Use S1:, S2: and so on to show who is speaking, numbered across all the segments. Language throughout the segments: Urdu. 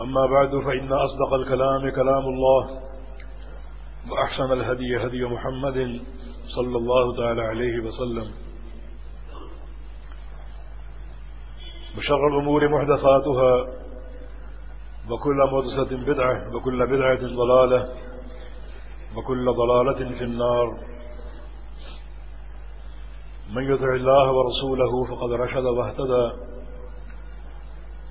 S1: أما بعد فإن أصدق الكلام كلام الله وأحسن الهدي هدي محمد صلى الله تعالى عليه وسلم. بشر الأمور محدثاتها وكل مدسة بدعة وكل بدعة ضلالة وكل ضلالة في النار. من يدع الله ورسوله فقد رشد واهتدى.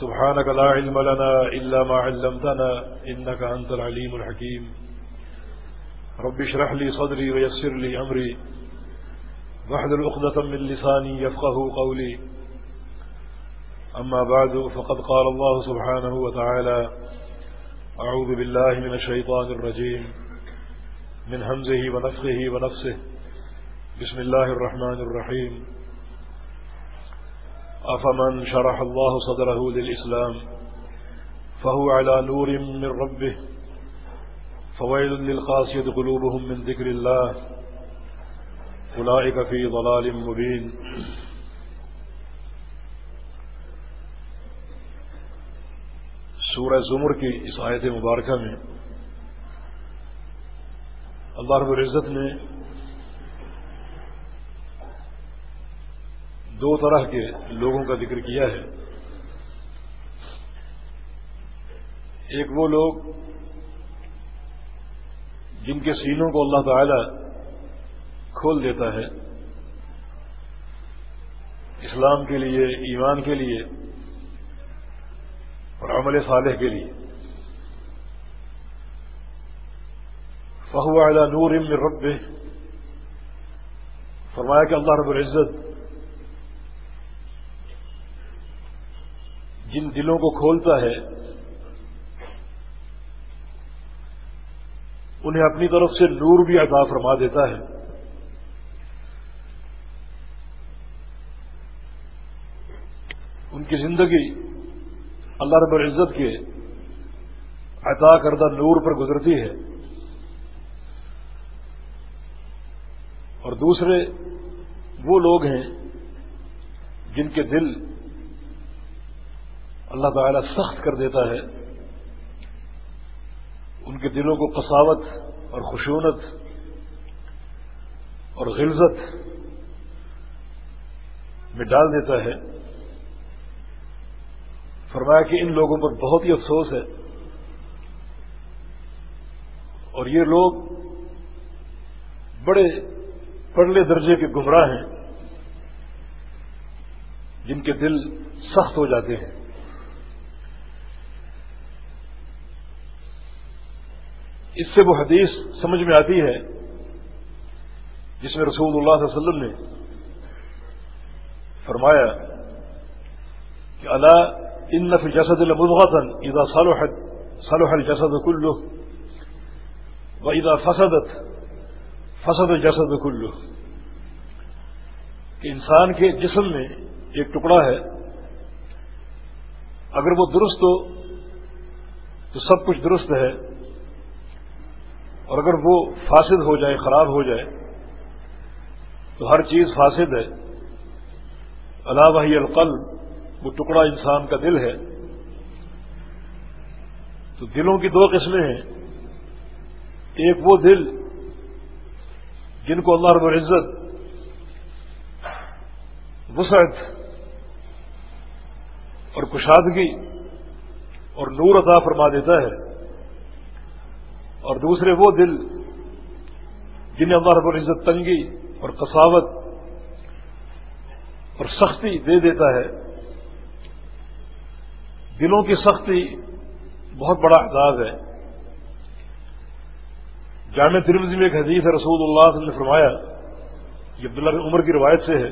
S1: سبحانك لا علم لنا إلا ما علمتنا إنك أنت العليم الحكيم. رب اشرح لي صدري ويسر لي أمري. واحد الأخذة من لساني يفقه قولي. أما بعد، فقد قال الله سبحانه وتعالى أعوذ بالله من الشيطان الرجيم. من همزه ونفخه ونفسه. بسم الله الرحمن الرحيم. أفمن شرح الله صدره للإسلام فهو على نور من ربه فويل للقاسية قلوبهم من ذكر الله أولئك في ضلال مبين سورہ زمر کی اس آیت مبارکہ میں اللہ رب العزت نے دو طرح کے لوگوں کا ذکر کیا ہے۔ ایک وہ لوگ جن کے سینوں کو اللہ تعالی کھول دیتا ہے، اسلام کے لیے، ایمان کے لیے اور عمل صالح کے لیے۔ فہو اعلیٰ نور ام رب فرمایا کہ اللہ رب العزت جن دلوں کو کھولتا ہے، انہیں اپنی طرف سے نور بھی عطا فرما دیتا ہے۔ ان کی زندگی اللہ رب العزت کے عطا کردہ نور پر گزرتی ہے۔ اور دوسرے وہ لوگ ہیں جن کے دل اللہ تعالی سخت کر دیتا ہے۔ ان کے دلوں کو قساوت اور خشونت اور غلزت میں ڈال دیتا ہے۔ فرمایا کہ ان لوگوں پر بہت ہی افسوس ہے۔ اور یہ لوگ بڑے پڑلے درجے کے گمراہ ہیں، جن کے دل سخت ہو جاتے ہیں۔ اس سے وہ حدیث سمجھ میں آتی ہے جس میں رسول اللہ صلی اللہ علیہ وسلم نے فرمایا کہ اللہ ان نفی جسد المغن ادا صالحت صالح الجسد کلو و ادا فسدت فسد جسد کلو کہ انسان کے جسم میں ایک ٹکڑا ہے، اگر وہ درست ہو تو سب کچھ درست ہے۔ اور اگر وہ فاسد ہو جائے خراب ہو جائے، تو ہر چیز فاسد ہے۔ علاوہ ہی القلب، وہ ٹکڑا انسان کا دل ہے۔ تو دلوں کی دو قسمیں ہیں۔ ایک وہ دل جن کو اللہ رب العزت وسعت اور کشادگی اور نور عطا فرما دیتا ہے۔ اور دوسرے وہ دل جنہیں اللہ رب العزت تنگی اور کساوت اور سختی دے دیتا ہے، دلوں کی سختی بہت بڑا اعزاز ہے۔ جامع ترمزی میں ایک حدیث ہے، رسول اللہ صلی اللہ علیہ وسلم نے فرمایا، یہ عبداللہ بن عمر کی روایت سے ہے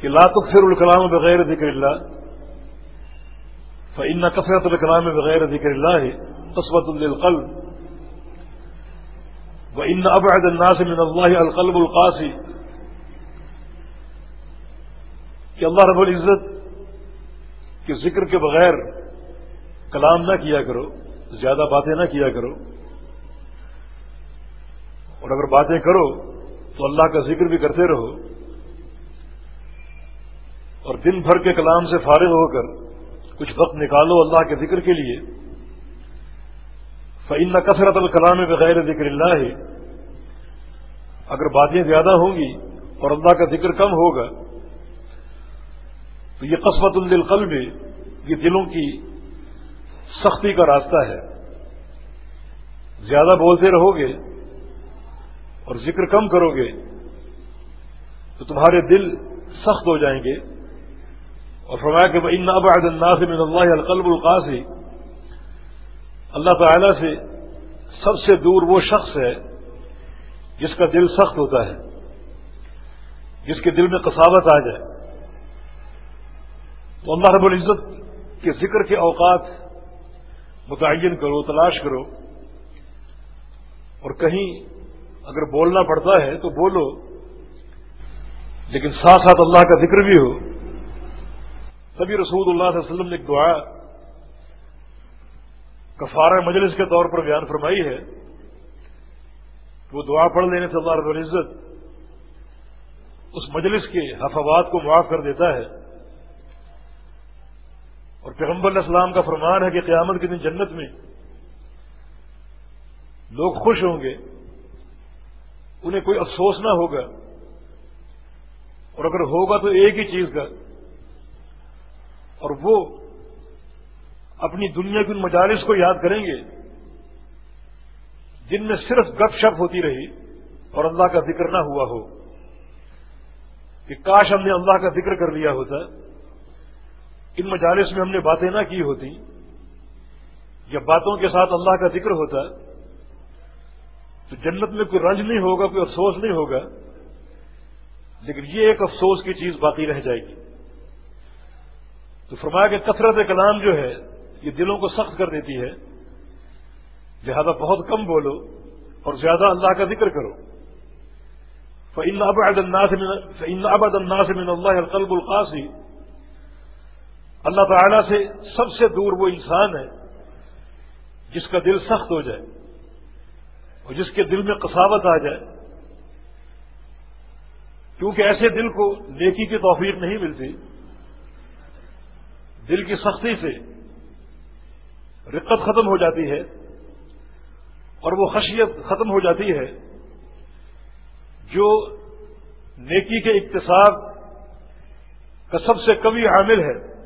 S1: کہ لا تکثر الکلام بغیر ذکر اللہ فإن كثرة الكلام بغير ذكر الله قسوة للقلب. وإن أبعد الناس من الله القلب القاسي. کہ اللہ رب العزت کے ذکر کے بغیر کلام نہ کیا کرو، زیادہ باتیں نہ کیا کرو۔ اور اگر باتیں کرو تو اللہ کا ذکر بھی کرتے رہو۔ اور دن بھر کے کلام سے فارغ ہو کر کچھ وقت نکالو اللہ کے ذکر کے لیے فعن کثرت الکلام بغیر ذکر اللہ ہے اگر باتیں زیادہ ہوں گی اور اللہ کا ذکر کم ہوگا، تو یہ قسمت القلب یہ دلوں کی سختی کا راستہ ہے۔ زیادہ بولتے رہو گے اور ذکر کم کرو گے تو تمہارے دل سخت ہو جائیں گے۔ اور فرمایا کہ ان ابعد الناس من اللہ القلب القاسی اللہ تعالی سے سب سے دور وہ شخص ہے جس کا دل سخت ہوتا ہے، جس کے دل میں کساوت آ جائے۔ تو اللہ رب العزت کے ذکر کے اوقات متعین کرو، تلاش کرو۔ اور کہیں اگر بولنا پڑتا ہے تو بولو، لیکن ساتھ ساتھ اللہ کا ذکر بھی ہو۔ تبھی رسول اللہ صلی اللہ علیہ وسلم نے ایک دعا کفارہ مجلس کے طور پر بیان فرمائی ہے۔ وہ دعا پڑھ لینے سے اللہ رب العزت اس مجلس کے حفوات کو معاف کر دیتا ہے۔ اور پیغمبر علیہ السلام کا فرمان ہے کہ قیامت کے دن جنت میں لوگ خوش ہوں گے۔ انہیں کوئی افسوس نہ ہوگا۔ اور اگر ہوگا تو ایک ہی چیز کا۔ اور وہ اپنی دنیا کی ان مجالس کو یاد کریں گے جن میں صرف گپ شپ ہوتی رہی اور اللہ کا ذکر نہ ہوا ہو، کہ کاش ہم نے اللہ کا ذکر کر لیا ہوتا، ان مجالس میں ہم نے باتیں نہ کی ہوتی، یا باتوں کے ساتھ اللہ کا ذکر ہوتا، تو جنت میں کوئی رنج نہیں ہوگا، کوئی افسوس نہیں ہوگا، لیکن یہ ایک افسوس کی چیز باقی رہ جائے گی۔ تو فرمایا کہ کثرت کلام جو ہے، یہ دلوں کو سخت کر دیتی ہے۔ لہذا بہت کم بولو اور زیادہ اللہ کا ذکر کرو۔ فعن ابد الناس من اللہ القلب القاسی اللہ تعالی سے سب سے دور وہ انسان ہے جس کا دل سخت ہو جائے اور جس کے دل میں کساوت آ جائے۔ کیونکہ ایسے دل کو نیکی کی توفیق نہیں ملتی۔ دل کی سختی سے رقت ختم ہو جاتی ہے اور وہ خشیت ختم ہو جاتی ہے جو نیکی کے اقتصاد کا سب سے کبھی عامل ہے۔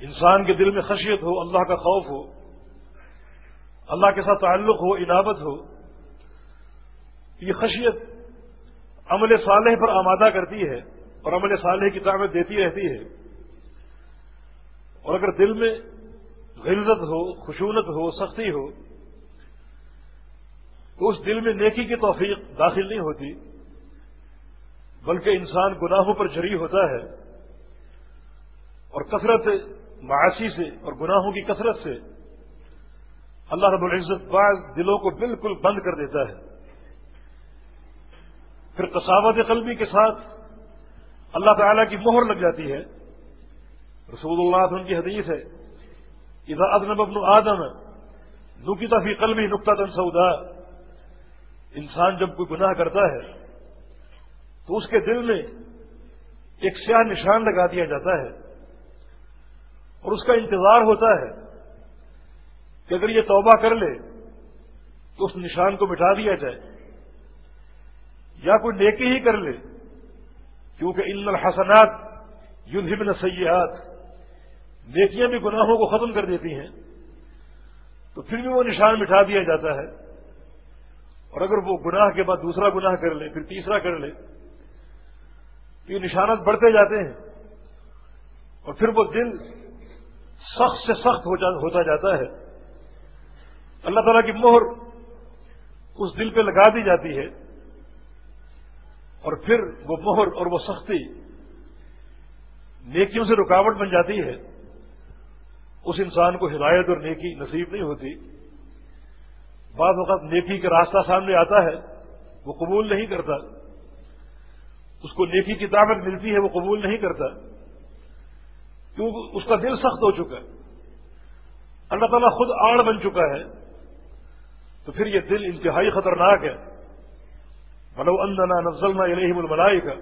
S1: انسان کے دل میں خشیت ہو، اللہ کا خوف ہو، اللہ کے ساتھ تعلق ہو انابت ہو، یہ خشیت عمل صالح پر آمادہ کرتی ہے اور عمل صالح کی طاقت دیتی رہتی ہے۔ اور اگر دل میں غلزت ہو، خشونت ہو، سختی ہو، تو اس دل میں نیکی کی توفیق داخل نہیں ہوتی، بلکہ انسان گناہوں پر جری ہوتا ہے، اور کثرت معاشی سے اور گناہوں کی کثرت سے اللہ رب العزت بعض دلوں کو بالکل بند کر دیتا ہے۔ پھر کساوت قلبی کے ساتھ اللہ تعالی کی مہر لگ جاتی ہے۔ رسول اللہ ان کی حدیث ہے، اذا ادنب ابن آدم نکتا فی قلبی نقطہ تن سودا انسان جب کوئی گناہ کرتا ہے، تو اس کے دل میں ایک سیاہ نشان لگا دیا جاتا ہے، اور اس کا انتظار ہوتا ہے کہ اگر یہ توبہ کر لے، تو اس نشان کو مٹا دیا جائے، یا کوئی نیکی ہی کر لے، کیونکہ ان الحسنات یونہبن سیاحت نیکیاں بھی گناہوں کو ختم کر دیتی ہیں، تو پھر بھی وہ نشان مٹھا دیا جاتا ہے۔ اور اگر وہ گناہ کے بعد دوسرا گناہ کر لے، پھر تیسرا کر لے، تو یہ نشانات بڑھتے جاتے ہیں۔ اور پھر وہ دل سخت سے سخت ہوتا جاتا ہے۔ اللہ تعالیٰ کی مہر اس دل پہ لگا دی جاتی ہے۔ اور پھر وہ مہر اور وہ سختی نیکیوں سے رکاوٹ بن جاتی ہے۔ اس انسان کو ہدایت اور نیکی نصیب نہیں ہوتی۔ بعض وقت نیکی کا راستہ سامنے آتا ہے، وہ قبول نہیں کرتا۔ اس کو نیکی کی طاقت ملتی ہے، وہ قبول نہیں کرتا۔ کیونکہ اس کا دل سخت ہو چکا ہے۔ اللہ تعالیٰ خود آڑ بن چکا ہے۔ تو پھر یہ دل انتہائی خطرناک ہے۔ ملو اندنا نزلنا علیہم الملائی کا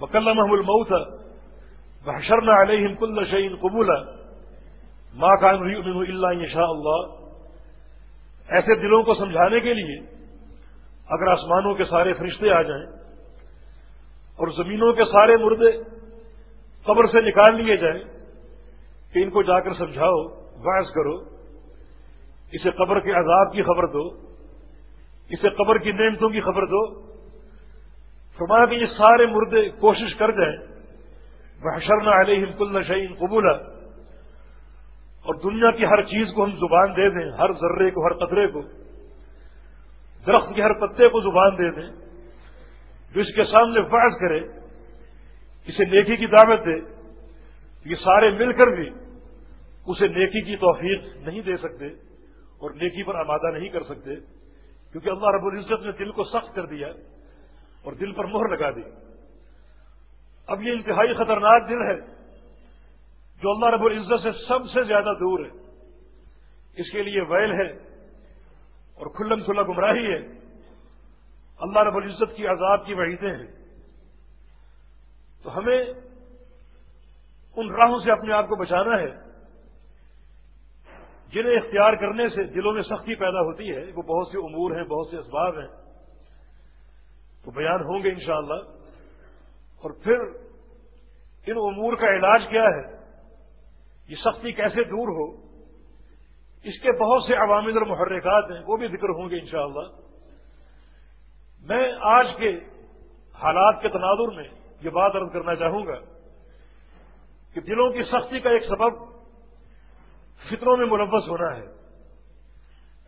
S1: بکل محم المعت بحشرنا علیہم کل شعین قبولا۔ ماں کان اللہ شاء اللہ ایسے دلوں کو سمجھانے کے لیے اگر آسمانوں کے سارے فرشتے آ جائیں اور زمینوں کے سارے مردے قبر سے نکال لیے جائیں کہ ان کو جا کر سمجھاؤ باعث کرو، اسے قبر کے عذاب کی خبر دو، اسے قبر کی نعمتوں کی خبر دو۔ فرمایا کہ یہ سارے مردے کوشش کر جائیں۔ بحشرنا علیہم کل شعین قبولا۔ اور دنیا کی ہر چیز کو ہم زبان دے دیں، ہر ذرے کو، ہر قطرے کو، درخت کے ہر پتے کو زبان دے دیں، جو اس کے سامنے فرض کرے، اسے نیکی کی دعوت دے، یہ سارے مل کر بھی اسے نیکی کی توفیق نہیں دے سکتے اور نیکی پر آمادہ نہیں کر سکتے، کیونکہ اللہ رب العزت نے دل کو سخت کر دیا اور دل پر مہر لگا دی۔ اب یہ انتہائی خطرناک دل ہے۔ جو اللہ رب العزت سے سب سے زیادہ دور ہے، اس کے لیے ویل ہے اور کھلم کھلا گمراہی ہے۔ اللہ رب العزت کی عذاب کی وعیدیں ہیں۔ تو ہمیں ان راہوں سے اپنے آپ کو بچانا ہے، جنہیں اختیار کرنے سے دلوں میں سختی پیدا ہوتی ہے، وہ بہت سے امور ہیں، بہت سے اسباب ہیں۔ تو بیان ہوں گے انشاءاللہ۔ اور پھر ان امور کا علاج کیا ہے؟ یہ سختی کیسے دور ہو؟ اس کے بہت سے عوامل اور محرکات ہیں، وہ بھی ذکر ہوں گے انشاءاللہ۔ میں آج کے حالات کے تناظر میں یہ بات عرض کرنا چاہوں گا کہ دلوں کی سختی کا ایک سبب فطروں میں ملوث ہونا ہے۔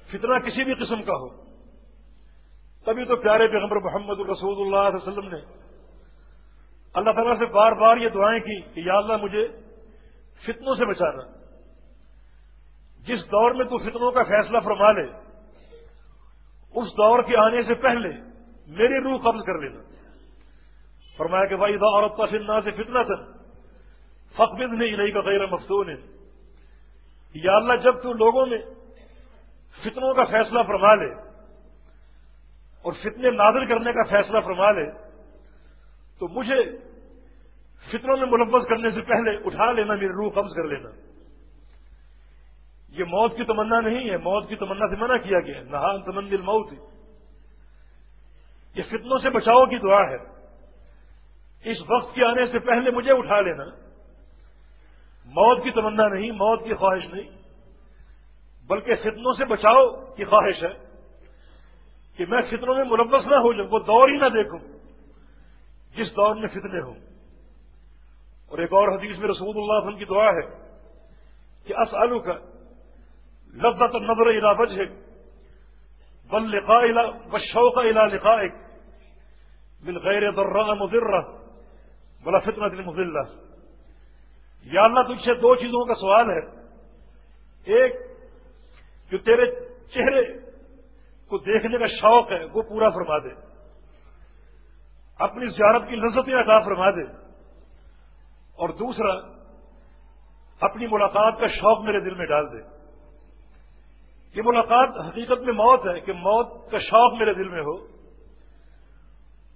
S1: فتنہ کسی بھی قسم کا ہو۔ تبھی تو پیارے پیغمبر محمد الرسول اللہ علیہ وسلم نے اللہ تعالیٰ سے بار بار یہ دعائیں کی کہ یا اللہ مجھے فتنوں سے بچانا جس دور میں تو فتنوں کا فیصلہ فرما لے، اس دور کے آنے سے پہلے میری روح قبض کر لینا۔ فرمایا کہ بھائی عورت کا سننا سے فتنا تھا فقبد نہیں نہیں کا غیر مفتون۔ ہے یا اللہ، جب تو لوگوں میں فتنوں کا فیصلہ فرما لے اور فتنے نازل کرنے کا فیصلہ فرما لے، تو مجھے فتنوں میں ملوث کرنے سے پہلے اٹھا لینا، میری روح قبض کر لینا۔ یہ موت کی تمنا نہیں ہے، موت کی تمنا سے منع کیا گیا نہان تمندل موت یہ فتنوں سے بچاؤ کی دعا ہے۔ اس وقت کے آنے سے پہلے مجھے اٹھا لینا۔ موت کی تمنا نہیں، موت کی خواہش نہیں، بلکہ فتنوں سے بچاؤ کی خواہش ہے۔ کہ میں فتنوں میں ملوث نہ ہو جاؤں، وہ دور ہی نہ دیکھوں۔ جس دور میں فتنے ہوں۔ اور ایک اور حدیث میں رسول اللہ علیہ وسلم کی دعا ہے کہ اس آلو کا لذت نظر الا بجے بل لقا بشوق الا لقائق من غیر ذرہ مضرہ بلا فتنہ دل مضلہ۔ یا اللہ، تجھ سے دو چیزوں کا سوال ہے۔ ایک، جو تیرے چہرے کو دیکھنے کا شوق ہے، وہ پورا فرما دے۔ اپنی زیارت کی لذتیں عطا فرما دے۔ اور دوسرا، اپنی ملاقات کا شوق میرے دل میں ڈال دے۔ یہ ملاقات حقیقت میں موت ہے کہ موت کا شوق میرے دل میں ہو۔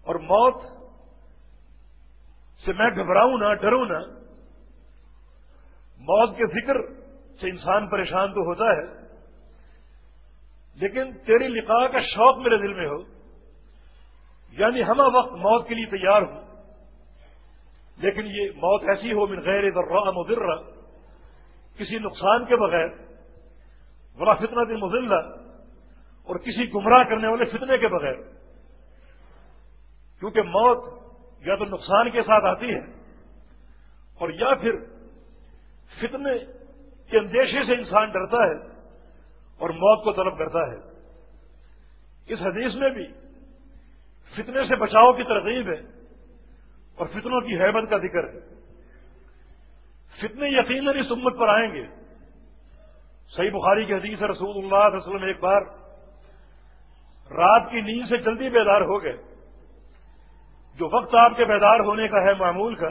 S1: اور موت سے میں گھبراؤں نہ، ڈروں نہ، موت کے فکر سے انسان پریشان تو ہوتا ہے، لیکن تیری لقاء کا شوق میرے دل میں ہو۔ یعنی ہم وقت موت کے لیے تیار ہوں۔ لیکن یہ موت ایسی ہو من غیر ذرا مدرہ کسی نقصان کے بغیر بڑا فتنہ دن مزلہ اور کسی گمراہ کرنے والے فتنے کے بغیر۔ کیونکہ موت یا تو نقصان کے ساتھ آتی ہے، اور یا پھر فتنے کے اندیشے سے انسان ڈرتا ہے اور موت کو طلب کرتا ہے۔ اس حدیث میں بھی فتنے سے بچاؤ کی ترغیب ہے۔ اور فتنوں کی حیبت کا ذکر۔ ہے فتنے یقیناً اس امت پر آئیں گے۔ صحیح بخاری کی حدیث رسول اللہ علیہ وسلم ایک بار رات کی نیند سے جلدی بیدار ہو گئے۔ جو وقت آپ کے بیدار ہونے کا ہے معمول کا،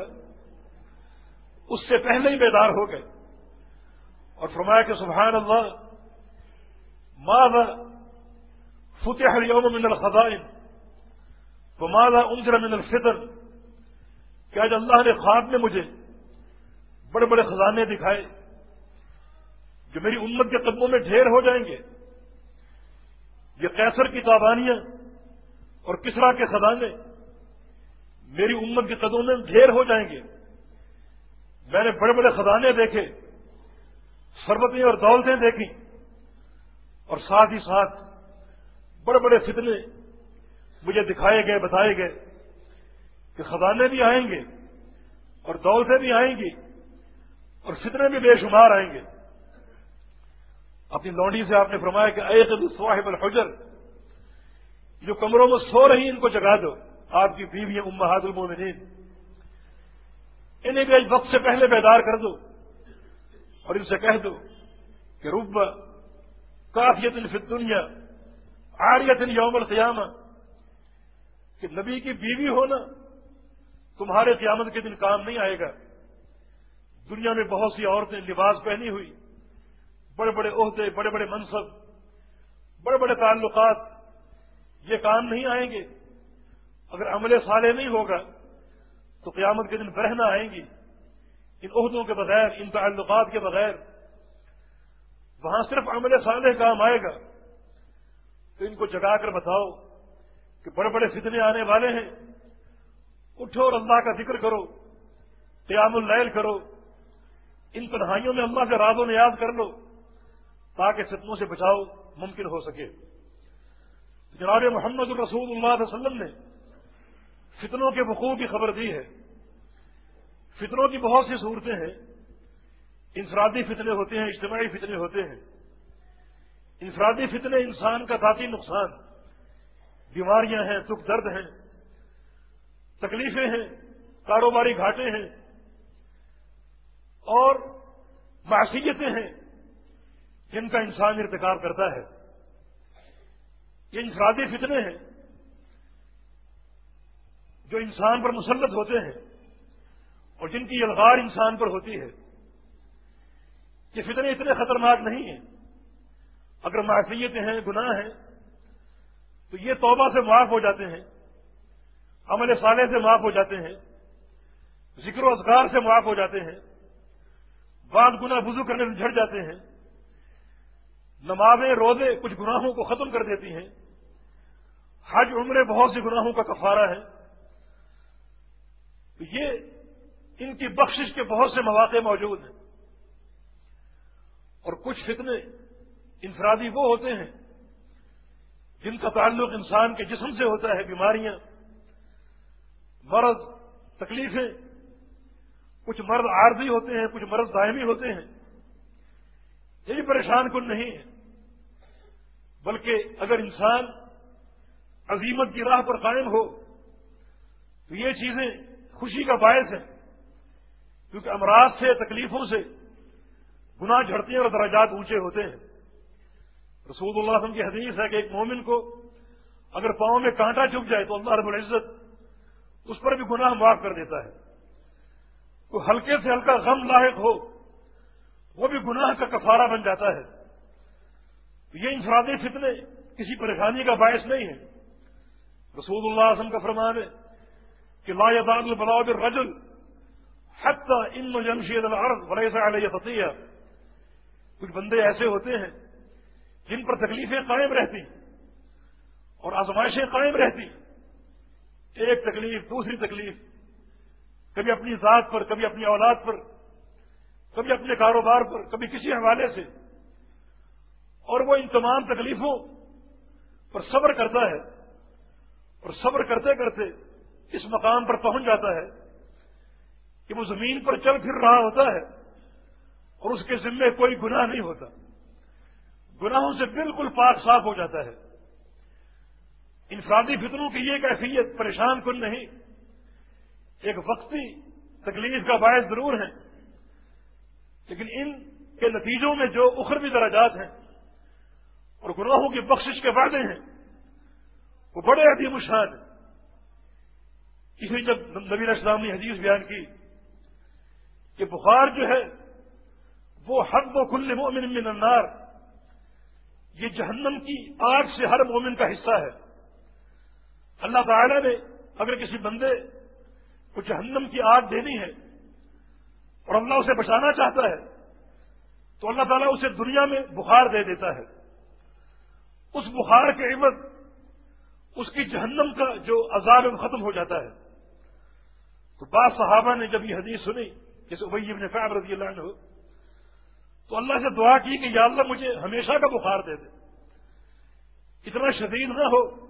S1: اس سے پہلے ہی بیدار ہو گئے۔ اور فرمایا کہ سبحان اللہ، ماذا فتح اليوم من الخزائن؟ وماذا انزل من الفطر؟ کہ آج اللہ نے خواب میں مجھے بڑے بڑے خزانے دکھائے جو میری امت کے قدموں میں ڈھیر ہو جائیں گے۔ یہ کیسر کی تابانیاں اور کسرا کے خزانے میری امت کے قدموں میں ڈھیر ہو جائیں گے۔ میں نے بڑے بڑے خزانے دیکھے، سربتیں اور دولتیں دیکھی اور ساتھ ہی ساتھ بڑے بڑے فتنے مجھے دکھائے گئے، بتائے گئے۔ کہ خزانے بھی آئیں گے اور دولتیں بھی آئیں گی اور فتنے بھی بے شمار آئیں گے۔ اپنی لونڈی سے آپ نے فرمایا کہ اے صاحب الحجر، جو کمروں میں سو رہی ان کو جگا دو۔ آپ کی بیوی امہات المومنین انہیں بھی آج وقت سے پہلے بیدار کر دو اور ان سے کہہ دو کہ رب کافیت فی دنیا آریت یوم القیامہ، کہ نبی کی بیوی ہونا تمہارے قیامت کے دن کام نہیں آئے گا۔ دنیا میں بہت سی عورتیں لباس پہنی ہوئی، بڑے بڑے عہدے، بڑے بڑے منصب، بڑے بڑے تعلقات، یہ کام نہیں آئیں گے۔ اگر عمل صالح نہیں ہوگا، تو قیامت کے دن برہنا آئیں گی۔ ان عہدوں کے بغیر، ان تعلقات کے بغیر وہاں صرف عمل صالح کام آئے گا۔ تو ان کو جگا کر بتاؤ کہ بڑے بڑے فتنے آنے والے ہیں۔ اٹھو اور اللہ کا ذکر کرو، قیام اللیل کرو، ان تنہائیوں میں اللہ کے رازوں میں یاد کر لو، تاکہ فتنوں سے بچاؤ ممکن ہو سکے۔ جناب محمد الرسول اللہ علیہ وسلم نے فتنوں کے وقوع کی خبر دی ہے۔ فتنوں کی بہت سی صورتیں ہیں۔ انفرادی فتنے ہوتے ہیں، اجتماعی فتنے ہوتے ہیں۔ انفرادی فتنے انسان کا ذاتی نقصان۔ بیماریاں ہیں دکھ درد ہیں۔ تکلیفیں ہیں، کاروباری گھاٹے ہیں، اور معصیتیں ہیں، جن کا انسان ارتکاب کرتا ہے۔ یہ انفرادی فتنے ہیں جو انسان پر مسلط ہوتے ہیں اور جن کی یلغار انسان پر ہوتی ہے۔ یہ فتنے اتنے خطرناک نہیں ہیں۔ اگر معصیتیں ہیں، گناہ ہیں، تو یہ توبہ سے معاف ہو جاتے ہیں۔ عمل صالح سے معاف ہو جاتے ہیں، ذکر و اذکار سے معاف ہو جاتے ہیں، بعض گنا وضو کرنے سے جھڑ جاتے ہیں، نمازیں، روزے کچھ گناہوں کو ختم کر دیتی ہیں، حج عمرے بہت سے گناہوں کا کفارہ ہے۔ تو یہ ان کی بخشش کے بہت سے مواقع موجود ہیں۔ اور کچھ فتنے انفرادی وہ ہوتے ہیں جن کا تعلق انسان کے جسم سے ہوتا ہے، بیماریاں مرض تکلیفیں، کچھ مرض عارضی ہوتے ہیں، کچھ مرض دائمی ہوتے ہیں۔ یہ بھی پریشان کن نہیں ہے۔ بلکہ اگر انسان عظیمت کی راہ پر قائم ہو، تو یہ چیزیں خوشی کا باعث ہیں۔ کیونکہ امراض سے، تکلیفوں سے گناہ جھڑتے ہیں اور دراجات اونچے ہوتے ہیں۔ رسول اللہ وسلم کی حدیث ہے کہ ایک مومن کو اگر پاؤں میں کانٹا چپ جائے تو اللہ رب العزت اس پر بھی گناہ معاف کر دیتا ہے۔ تو ہلکے سے ہلکا غم لاحق ہو، وہ بھی گناہ کا کفارہ بن جاتا ہے۔ یہ انفرادی فتنے، کسی پریشانی کا باعث نہیں ہے۔ رسول اللہ اعظم کا فرمان ہے کہ لا يزال البلاء بالرجل حتى ان يمشي الارض وليس عليه خطيه کچھ بندے ایسے ہوتے ہیں جن پر تکلیفیں قائم رہتی اور آزمائشیں قائم رہتی۔ ایک تکلیف، دوسری تکلیف۔ کبھی اپنی ذات پر، کبھی اپنی اولاد پر، کبھی اپنے کاروبار پر، کبھی کسی حوالے سے۔ اور وہ ان تمام تکلیفوں پر صبر کرتا ہے۔ اور صبر کرتے کرتے اس مقام پر پہنچ جاتا ہے کہ وہ زمین پر چل پھر رہا ہوتا ہے اور اس کے ذمے کوئی گناہ نہیں ہوتا۔ گناہوں سے بالکل پاک صاف ہو جاتا ہے۔ انفرادی فطروں کی یہ کیفیت پریشان کن نہیں۔ ایک وقتی تکلیف کا باعث ضرور ہے لیکن ان کے نتیجوں میں جو اخروی درجات ہیں اور گروہوں کی بخشش کے وعدے ہیں، وہ بڑے عدیم شان ہیں۔ اس لیے جب نبی اسلام نے حدیث بیان کی کہ بخار جو ہے، وہ حق و کل مومن من النار، یہ جہنم کی آگ سے ہر مومن کا حصہ ہے۔ اللہ تعالی نے اگر کسی بندے کو جہنم کی آگ دینی ہے اور اللہ اسے بچانا چاہتا ہے، تو اللہ تعالیٰ اسے دنیا میں بخار دے دیتا ہے۔ اس بخار کے عمد اس کی جہنم کا جو عذاب ختم ہو جاتا ہے۔ تو بعض صحابہ نے جب یہ حدیث سنی، جیسے ابئی ابن فیب رضی اللہ عنہ، تو اللہ سے دعا کی کہ یا اللہ مجھے ہمیشہ کا بخار دے دے۔ اتنا شدید نہ ہو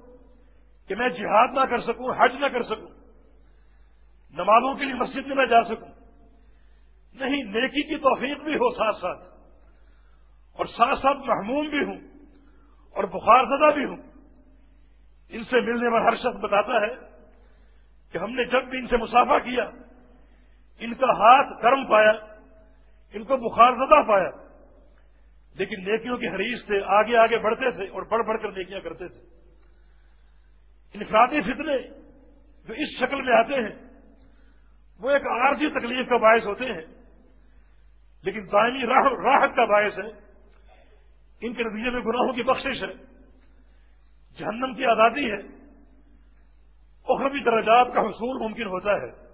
S1: کہ میں جہاد نہ کر سکوں، حج نہ کر سکوں، نمازوں کے لیے مسجد میں نہ جا سکوں۔ نہیں، نیکی کی توفیق بھی ہو ساتھ ساتھ، اور ساتھ ساتھ محموم بھی ہوں، اور بخار زدہ بھی ہوں۔ ان سے ملنے پر ہر شخص بتاتا ہے کہ ہم نے جب بھی ان سے مسافہ کیا، ان کا ہاتھ گرم پایا، ان کو بخار زدہ پایا، لیکن نیکیوں کی حریث سے آگے آگے بڑھتے تھے اور بڑھ بڑھ کر نیکیاں کرتے تھے۔ انفرادی فتنے جو اس شکل میں آتے ہیں، وہ ایک عارضی تکلیف کا باعث ہوتے ہیں۔ لیکن دائمی راحت کا باعث ہے۔ ان کے نتیجے میں گناہوں کی بخشش ہے۔ جہنم کی آزادی ہے۔ اخروی درجات کا حصول ممکن ہوتا ہے۔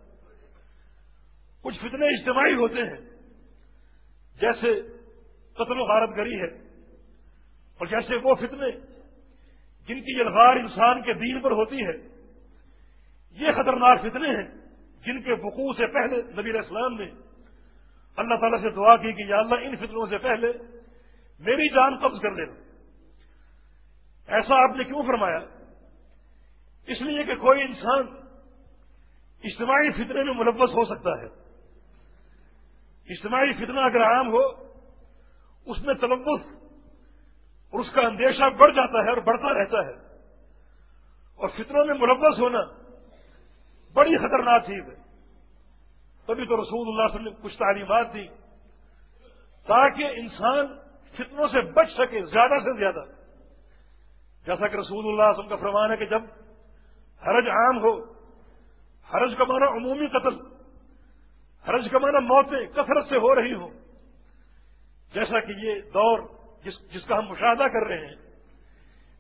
S1: کچھ فتنے اجتماعی ہوتے ہیں، جیسے قتل و غارت گری ہے اور جیسے وہ فتنے جن کی یلغار انسان کے دین پر ہوتی ہے، یہ خطرناک فتنے ہیں جن کے وقوع سے پہلے نبی اسلام نے اللہ تعالیٰ سے دعا کی کہ یا اللہ ان فتنوں سے پہلے میری جان قبض کر دینا ایسا آپ نے کیوں فرمایا؟ اس لیے کہ کوئی انسان اجتماعی فتنے میں ملوث ہو سکتا ہے۔ اجتماعی فتنہ اگر عام ہو، اس میں تلبس اور اس کا اندیشہ بڑھ جاتا ہے اور بڑھتا رہتا ہے۔ اور فتنوں میں ملوث ہونا بڑی خطرناک چیز ہے۔ تبھی تو رسول اللہ صلی اللہ علیہ وسلم نے کچھ تعلیمات دی تاکہ انسان فتنوں سے بچ سکے زیادہ سے زیادہ۔ جیسا کہ رسول اللہ علیہ وسلم کا فرمان ہے کہ جب حرج عام ہو، حرج کا معنی عمومی قتل، حرج کا معنی موتیں کثرت سے ہو رہی ہوں۔ جیسا کہ یہ دور جس جس کا ہم مشاہدہ کر رہے ہیں،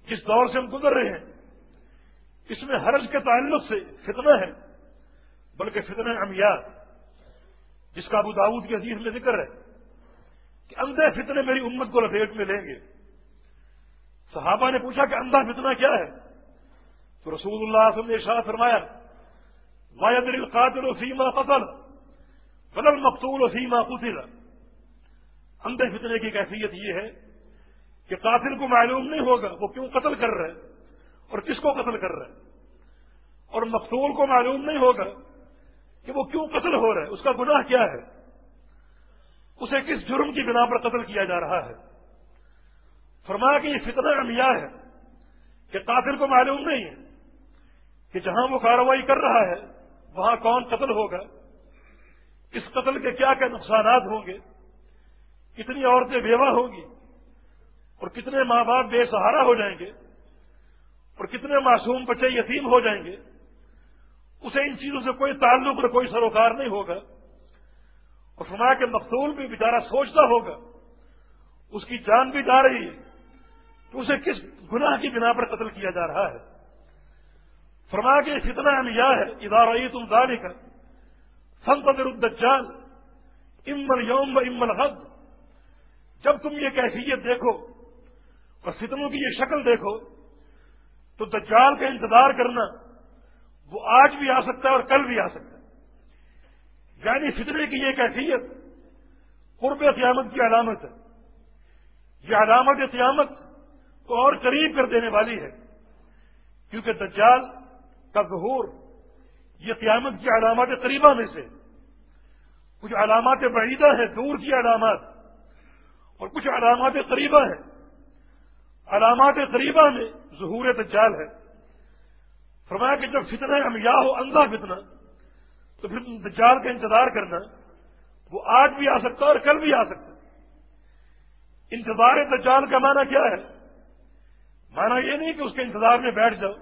S1: جس دور سے ہم گزر رہے ہیں، اس میں حرج کے تعلق سے فتنہ ہے، بلکہ فتنہ امیات جس کا ابو داود کی حدیث میں ذکر ہے کہ اندھے فتنے میری امت کو لپیٹ میں لیں گے۔ صحابہ نے پوچھا کہ اندھا فتنہ کیا ہے؟ تو رسول اللہ وسلم نے ارشاد فرمایا وایدر القاتل وسیمہ قتل بدل مقتول وسیمہ قتل. اندھے فتنے کی کیفیت یہ ہے کہ قاتل کو معلوم نہیں ہوگا وہ کیوں قتل کر رہے اور کس کو قتل کر رہے اور مقتول کو معلوم نہیں ہوگا کہ وہ کیوں قتل ہو رہا ہے، اس کا گناہ کیا ہے؟ اسے کس جرم کی بنا پر قتل کیا جا رہا ہے؟ فرمایا کہ یہ فتنہ امیا ہے کہ قاتل کو معلوم نہیں ہے کہ جہاں وہ کاروائی کر رہا ہے، وہاں کون قتل ہوگا؟ اس قتل کے کیا کیا نقصانات ہوں گے؟ کتنی عورتیں بیوہ ہوں گی؟ اور کتنے ماں باپ بے سہارا ہو جائیں گے اور کتنے معصوم بچے یتیم ہو جائیں گے، اسے ان چیزوں سے کوئی تعلق اور کوئی سروکار نہیں ہوگا۔ اور فرمایا کہ مقتول بھی بیچارہ سوچتا ہوگا، اس کی جان بھی جا رہی ہے کہ اسے کس گناہ کی بنا پر قتل کیا جا رہا ہے۔ فرمایا کہ فتنہ امیا ہے ادارہ تم داری کا فن قدر الدجال امن یوم و امن حد جب تم یہ کیفیت دیکھو اور فتنوں کی یہ شکل دیکھو، تو دجال کا انتظار کرنا وہ آج بھی آ سکتا ہے اور کل بھی آ سکتا ہے۔ یعنی فتنے کی یہ کیفیت قرب قیامت کی علامت ہے۔ یہ علامت قیامت کو اور قریب کر دینے والی ہے۔ کیونکہ دجال کا ظہور یہ قیامت کی علامات قریبہ میں سے کچھ علامات بعیدہ ہیں، دور کی علامات، اور کچھ علامات قریبہ ہیں۔ علامات قریبہ میں ظہور دجال ہے۔ فرمایا کہ جب فتنہ ہم یا ہو اندھا فتنہ، تو پھر دجال کا انتظار کرنا، وہ آج بھی آ سکتا ہے اور کل بھی آ سکتا ہے۔ انتظار دجال کا معنی کیا ہے؟ مانا یہ نہیں کہ اس کے انتظار میں بیٹھ جاؤ،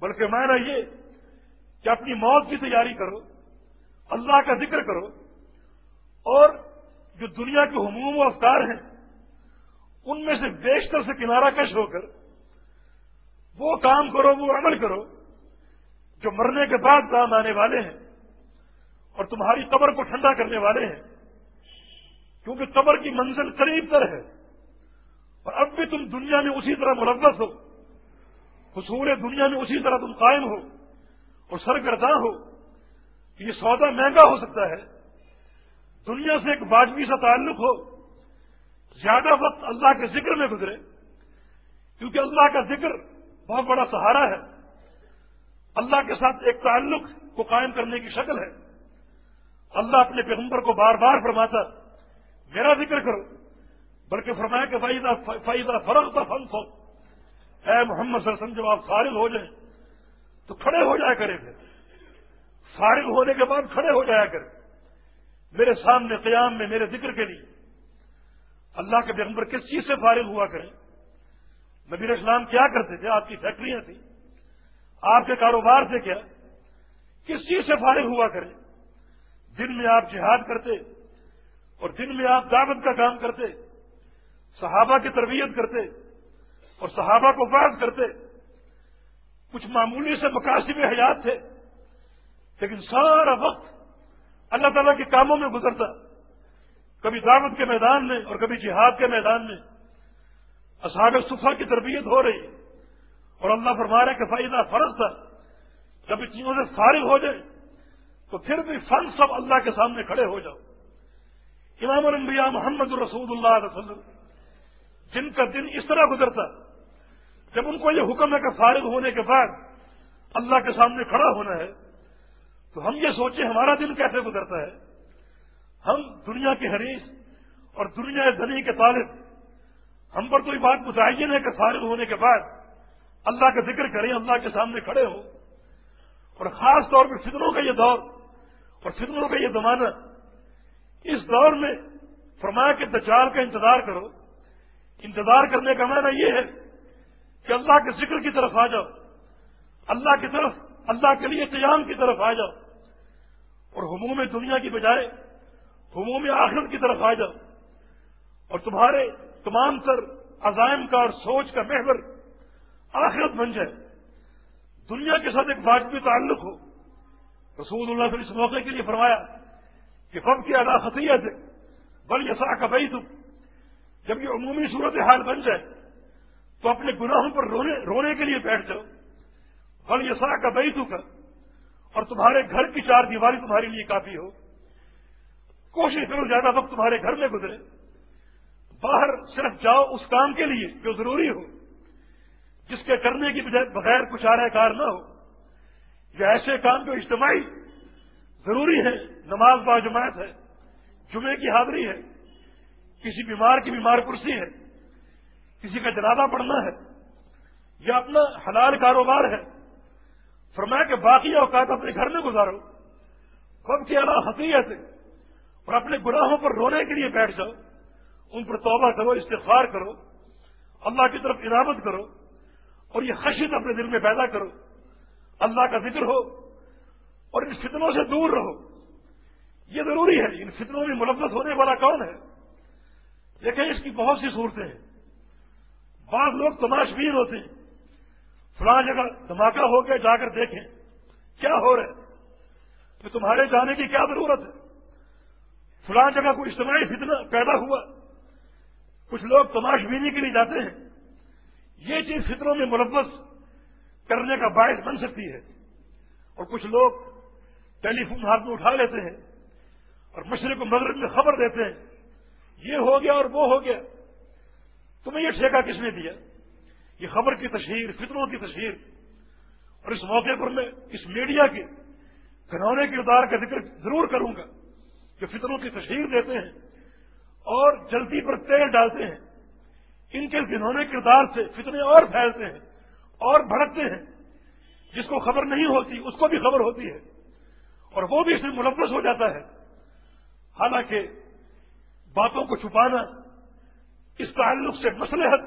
S1: بلکہ مانا یہ کہ اپنی موت کی تیاری کرو، اللہ کا ذکر کرو اور جو دنیا کے حموم و افطار ہیں ان میں سے بیشتر سے کنارہ کش ہو کر وہ کام کرو، وہ عمل کرو جو مرنے کے بعد کام آنے والے ہیں اور تمہاری قبر کو ٹھنڈا کرنے والے ہیں۔ کیونکہ قبر کی منزل قریب تر ہے۔ اور اب بھی تم دنیا میں اسی طرح ملوث ہو۔ حصول دنیا میں اسی طرح تم قائم ہو۔ اور سرگرداں ہو۔ کہ یہ سودا مہنگا ہو سکتا ہے۔ دنیا سے ایک واجبی سا تعلق ہو۔ زیادہ وقت اللہ کے ذکر میں گزرے کیونکہ اللہ کا ذکر بہت بڑا سہارا ہے اللہ کے ساتھ ایک تعلق کو قائم کرنے کی شکل ہے اللہ اپنے پیغمبر کو بار بار فرماتا میرا ذکر کرو۔ بلکہ فرمایا کہ فائدہ فائدہ فرق تھا فن اے محمد صلی اللہ علیہ وسلم، جب آپ فارغ ہو جائیں، تو کھڑے ہو جایا کرے پھر۔ فارغ ہونے کے بعد کھڑے ہو جایا کرے میرے سامنے قیام میں، میرے ذکر کے لیے۔ اللہ کے پیغمبر کس چیز سے فارغ ہوا کریں؟ نبی اسلام کیا کرتے تھے؟ آپ کی فیکٹریاں تھیں۔ آپ کے کاروبار سے کیا؟ کس چیز سے فارغ ہوا کریں؟ دن میں آپ جہاد کرتے اور دن میں آپ دعوت کا کام کرتے، صحابہ کی تربیت کرتے اور صحابہ کو باز کرتے۔ کچھ معمولی سے مقاصد حیات تھے، لیکن سارا وقت اللہ تعالیٰ کے کاموں میں گزرتا۔ کبھی دعوت کے میدان میں اور کبھی جہاد کے میدان میں۔ اصحاب صفحہ کی تربیت ہو رہی۔ اور اللہ فرما رہے کہ فائدہ فرض تھا جب ان چیزوں سے فارغ ہو جائے تو پھر بھی فن سب اللہ کے سامنے کھڑے ہو جاؤ۔ امام الانبیاء محمد الرسول اللہ علیہ وسلم، جن کا دن اس طرح گزرتا، جب ان کو یہ حکم ہے کہ فارغ ہونے کے بعد اللہ کے سامنے کھڑا ہونا ہے، تو ہم یہ سوچیں ہمارا دن کیسے گزرتا ہے؟ ہم دنیا کے حریث اور دنیا دنی کے طالب، ہم پر تو یہ بات متعین ہے کہ فارغ ہونے کے بعد اللہ کا ذکر کریں، اللہ کے سامنے کھڑے ہو اور خاص طور پر فطروں کا یہ دور اور فطروں کا یہ زمانہ، اس دور میں فرمایا کے دچال کا انتظار کرو۔ انتظار کرنے کا معنی یہ ہے کہ اللہ کے ذکر کی طرف آ جاؤ، اللہ کی طرف، اللہ کے لیے قیام کی طرف آ جاؤ۔ اور حموم دنیا کی بجائے حموم آخرت کی طرف آ جاؤ اور تمہارے تمام تر عزائم کا اور سوچ کا محور آخرت بن جائے۔ دنیا کے ساتھ ایک واجبی تعلق ہو۔ رسول اللہ صلی اللہ اس موقع کے لیے فرمایا کہ فب کی ادا خطیت بل یسا کا بئی تم جب یہ عمومی صورت حال بن جائے تو اپنے گناہوں پر رونے رونے کے لیے بیٹھ جاؤ۔ بل یسا کا بئی کا اور تمہارے گھر کی چار دیواری تمہارے لیے کافی ہو۔ کوشش کرو زیادہ وقت تمہارے گھر میں گزرے۔ باہر صرف جاؤ اس کام کے لیے جو ضروری ہو۔ جس کے کرنے کی بغیر کچھ آرہ کار نہ ہو۔ یا ایسے کام جو اجتماعی ضروری ہے نماز با جماعت ہے، جمعے کی حاضری ہے، کسی بیمار کی بیمار کرسی ہے، کسی کا جنازہ پڑھنا ہے، یا اپنا حلال کاروبار ہے۔ فرمایا کہ باقی اوقات اپنے گھر میں گزارو۔ کب کی اللہ حقیقت ہے۔ اور اپنے گناہوں پر رونے کے لیے بیٹھ جاؤ، ان پر توبہ کرو، استغفار کرو، اللہ کی طرف عنابت کرو، اور یہ خشیت اپنے دل میں پیدا کرو۔ اللہ کا ذکر ہو اور ان فتنوں سے دور رہو۔ یہ ضروری ہے، ان فتنوں میں ملوث ہونے والا کون ہے؟ لیکن اس کی بہت سی صورتیں ہیں۔ بعض لوگ تماش بین ہوتے ہیں۔ فلاں جگہ دھماکہ ہو کے جا کر دیکھیں کیا ہو رہا ہے۔ کہ تمہارے جانے کی کیا ضرورت ہے؟ فلاں جگہ کوئی اجتماعی فتنہ پیدا ہوا۔ کچھ لوگ تماش بینی کے لیے جاتے ہیں۔ یہ چیز فطروں میں ملوث کرنے کا باعث بن سکتی ہے۔ اور کچھ لوگ ٹیلی فون ہاتھ میں اٹھا لیتے ہیں اور مشرق و مغرب میں خبر دیتے ہیں۔ یہ ہو گیا اور وہ ہو گیا۔ تمہیں یہ ٹھیکہ کس نے دیا؟ یہ خبر کی تشہیر فطروں کی تشہیر۔ اور اس موقع پر میں اس میڈیا کے گھنونے کردار کا ذکر ضرور کروں گا۔ جو فطروں کی تشہیر دیتے ہیں اور جلدی پر تیل ڈالتے ہیں۔ ان کے گنونے کردار سے فتنے اور پھیلتے ہیں اور بھڑکتے ہیں۔ جس کو خبر نہیں ہوتی، اس کو بھی خبر ہوتی ہے۔ اور وہ بھی اس میں ملوث ہو جاتا ہے۔ حالانکہ باتوں کو چھپانا، اس تعلق سے مسلحت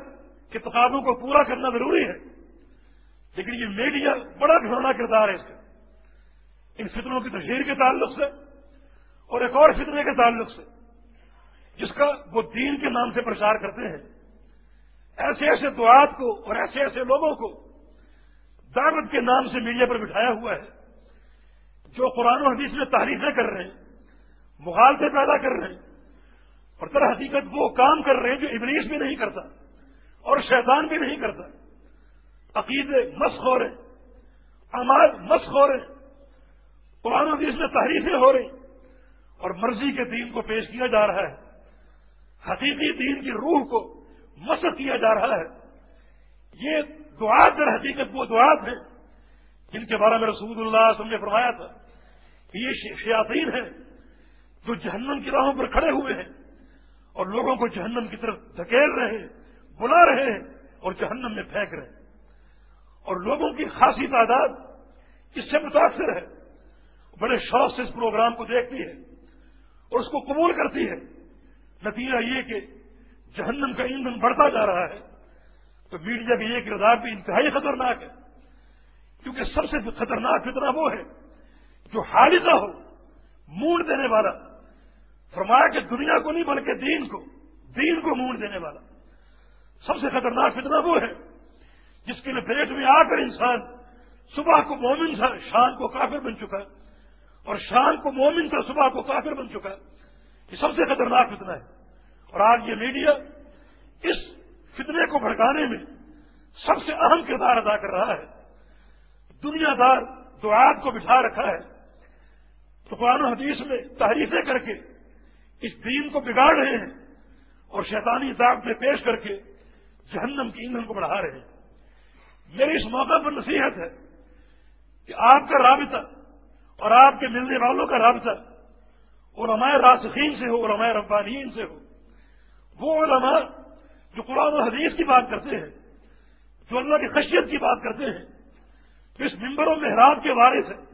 S1: کے تقاضوں کو پورا کرنا ضروری ہے۔ لیکن یہ میڈیا بڑا گھرونا کردار ہے اس کا۔ ان فطروں کی تشہیر کے تعلق سے اور ایک اور فطرے کے تعلق سے، جس کا وہ دین کے نام سے پرچار کرتے ہیں۔ ایسے ایسے دعات کو اور ایسے ایسے لوگوں کو دعوت کے نام سے میڈیا پر بٹھایا ہوا ہے، جو قرآن و حدیث میں تحریفیں کر رہے ہیں، مغالطے پیدا کر رہے ہیں، اور در حقیقت وہ کام کر رہے ہیں جو ابلیس بھی نہیں کرتا اور شیطان بھی نہیں کرتا۔ عقیدے مسخ ہو رہے امال مسخ ہو رہے قرآن و حدیث میں تحریفیں ہو رہی اور مرضی کے دین کو پیش کیا جا رہا ہے، حقیقی دین کی روح کو مسق کیا جا رہا ہے۔ یہ دعات در حقیقت وہ دعات ہیں جن کے بارے میں رسول اللہ وسلم نے فرمایا تھا کہ یہ شیاطین ہیں جو جہنم کی راہوں پر کھڑے ہوئے ہیں اور لوگوں کو جہنم کی طرف دھکیل رہے ہیں، بلا رہے ہیں اور جہنم میں پھینک رہے ہیں۔ اور لوگوں کی خاصی تعداد اس سے متاثر ہے۔ بڑے شوق سے اس پروگرام کو دیکھتی ہے۔ اور اس کو قبول کرتی ہے۔ نتیجہ یہ کہ جہنم کا ایندھن بڑھتا جا رہا ہے۔ تو میڈیا بھی یہ کردار بھی انتہائی خطرناک ہے۔ کیونکہ سب سے خطرناک فتنا وہ ہے جو حادثہ ہو، مونڈ دینے والا۔ فرمایا کہ دنیا کو نہیں بلکہ دین کو دین کو مونڈ دینے والا۔ سب سے خطرناک فتنا وہ ہے جس کے لپیٹ میں آ کر انسان صبح کو مومن تھا شام کو کافر بن چکا ہے۔ اور شام کو مومن تھا صبح کو کافر بن چکا یہ سب سے خطرناک فتنہ ہے۔ اور آج یہ میڈیا اس فتنے کو بھڑکانے میں سب سے اہم کردار ادا کر رہا ہے۔ دنیا دار دعات کو بٹھا رکھا ہے۔ تو قرآن و حدیث میں تحریفیں کر کے اس دین کو بگاڑ رہے ہیں اور شیطانی داغ میں پیش کر کے جہنم کی ایندھن کو بڑھا رہے ہیں۔ میری اس موقع پر نصیحت ہے کہ آپ کا رابطہ اور آپ کے ملنے والوں کا رابطہ علماء راسخین سے ہو، علماء ربانین سے ہو۔ وہ علماء جو قرآن و حدیث کی بات کرتے ہیں، جو اللہ کی خشیت کی بات کرتے ہیں، جو اس ممبر و محراب کے وارث ہیں،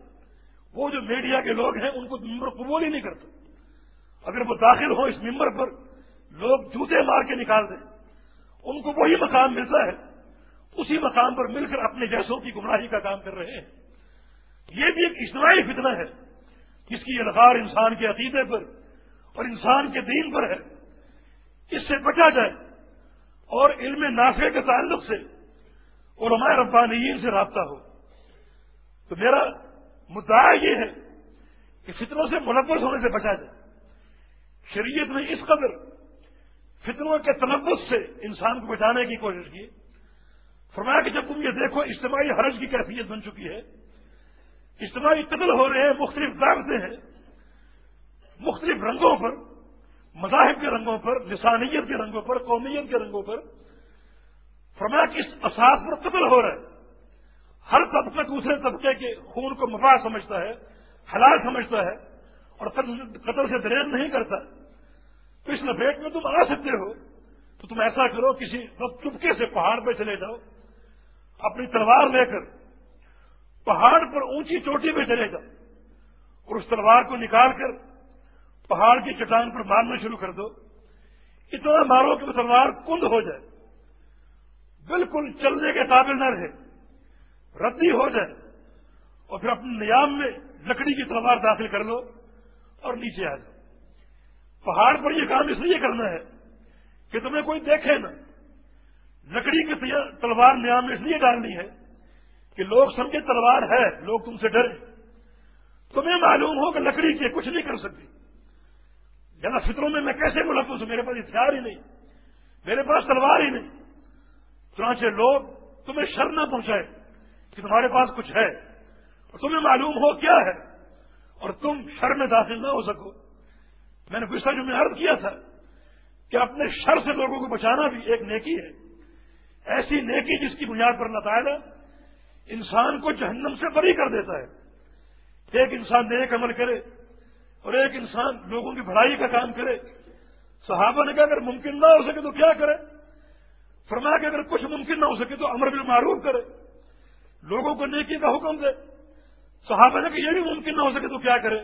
S1: وہ جو میڈیا کے لوگ ہیں، ان کو ممبر قبول ہی نہیں کرتا اگر وہ داخل ہو اس ممبر پر، لوگ جوتے مار کے نکال دیں، ان کو وہی مقام ملتا ہے، اسی مقام پر مل کر اپنے جیسوں کی گمراہی کا کام کر رہے ہیں۔ یہ بھی ایک اجتماعی فتنہ ہے، جس کی الغار انسان کے عقیدے پر اور انسان کے دین پر ہے۔ اس سے بچا جائے اور علم نافع کے تعلق سے علماء ربانیین سے رابطہ ہو۔ تو میرا مدعا یہ ہے کہ فطروں سے ملوث ہونے سے بچا جائے۔ شریعت نے اس قدر فطروں کے تلبس سے انسان کو بچانے کی کوشش کی۔ فرمایا کہ جب تم یہ دیکھو، اجتماعی حرج کی کیفیت بن چکی ہے۔ اجتماعی قتل ہو رہے ہیں، مختلف دعوتیں ہیں۔ مختلف رنگوں پر، مذاہب کے رنگوں پر لسانیت کے رنگوں پر، قومیت کے رنگوں پر۔ فرمایا کہ اس اساس پر قتل ہو رہا ہے۔ ہر طبقہ دوسرے طبقے کے خون کو مفاد سمجھتا ہے، حلال سمجھتا ہے اور قتل سے دریز نہیں کرتا۔ تو اس لپیٹ میں تم آ سکتے ہو۔ تو تم ایسا کرو، کسی چپکے سے پہاڑ پہ چلے جاؤ، اپنی تلوار لے کر پہاڑ پر اونچی چوٹی پہ چلے جاؤ اور اس تلوار کو نکال کر پہاڑ کی چٹان پر مارنا شروع کر دو۔ اتنا مارو کہ وہ تلوار کند ہو جائے۔ بالکل چلنے کے قابل نہ رہے۔ ردی ہو جائے۔ اور پھر اپنے نیام میں لکڑی کی تلوار داخل کر لو اور نیچے آ جاؤ۔ پہاڑ پر یہ کام اس لیے کرنا ہے کہ تمہیں کوئی دیکھے نا لکڑی کی تلوار نیام میں اس لیے ڈالنی ہے کہ لوگ سمجھے تلوار ہے، لوگ تم سے ڈرے۔ تمہیں معلوم ہو کہ لکڑی کے کچھ نہیں کر سکتی جنا فطروں میں میں کیسے ملوث ہوں؟ میرے پاس ہتھیار ہی نہیں۔ میرے پاس تلوار ہی نہیں۔ چنانچہ لوگ تمہیں شر نہ پہنچائے کہ تمہارے پاس کچھ ہے۔ اور تمہیں معلوم ہو کیا ہے۔ اور تم شر میں داخل نہ ہو سکو۔ میں نے گزشتہ جو میں عرض کیا تھا کہ اپنے شر سے لوگوں کو بچانا بھی ایک نیکی ہے۔ ایسی نیکی جس کی بنیاد پر تعالیٰ انسان کو جہنم سے بری کر دیتا ہے۔ ایک انسان نیک عمل کرے اور ایک انسان لوگوں کی بھلائی کا کام کرے۔ صحابہ نے کہا، اگر ممکن نہ ہو سکے تو کیا کرے؟ فرما کہ اگر کچھ ممکن نہ ہو سکے تو امر بالمعروف کرے۔ لوگوں کو نیکی کا حکم دے۔ صحابہ نے کہ یہ بھی ممکن نہ ہو سکے تو کیا کرے؟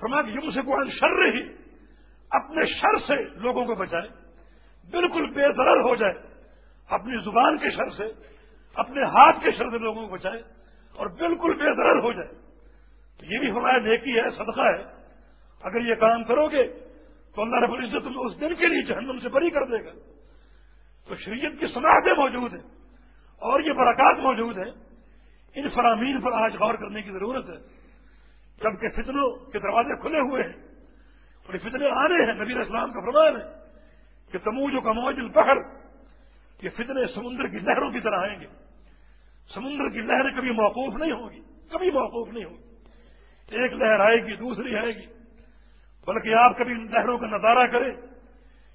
S1: فرما کہ یم سے کوئی شر رہی اپنے شر سے لوگوں کو بچائے۔ بالکل بے ضرر ہو جائے، اپنی زبان کے شر سے۔ اپنے ہاتھ کے شر سے لوگوں کو بچائے اور بالکل بے ضرر ہو جائے۔ یہ بھی ہمارا نیکی ہے، صدقہ ہے۔ اگر یہ کام کرو گے تو اللہ رب العزت میں اس دن کے لیے جہنم سے بری کر دے گا۔ تو شریعت کی صنعتیں موجود ہیں اور یہ برکات موجود ہیں۔ ان فرامین پر آج غور کرنے کی ضرورت ہے۔ جبکہ فتنوں کے دروازے کھلے ہوئے ہیں اور یہ فتنے آنے ہیں، نبی اسلام کا فرمان ہے کہ تموج کا موج البحر، یہ فتنے سمندر کی لہروں کی طرح آئیں گے۔ سمندر کی لہریں کبھی موقوف نہیں ہوگی، کبھی موقوف نہیں ہوگی۔ ایک لہر آئے گی، دوسری آئے گی۔ بلکہ آپ کبھی ان لہروں کا نظارہ کریں،